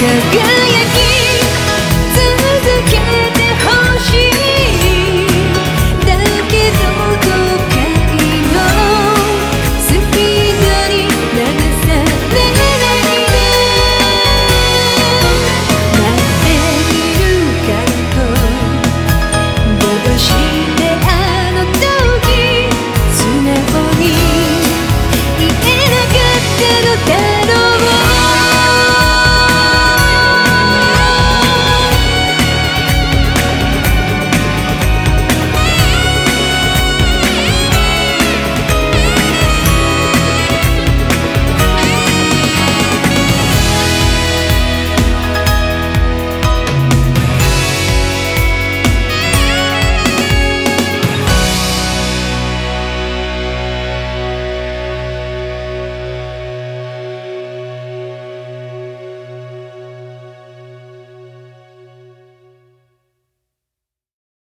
Yeah.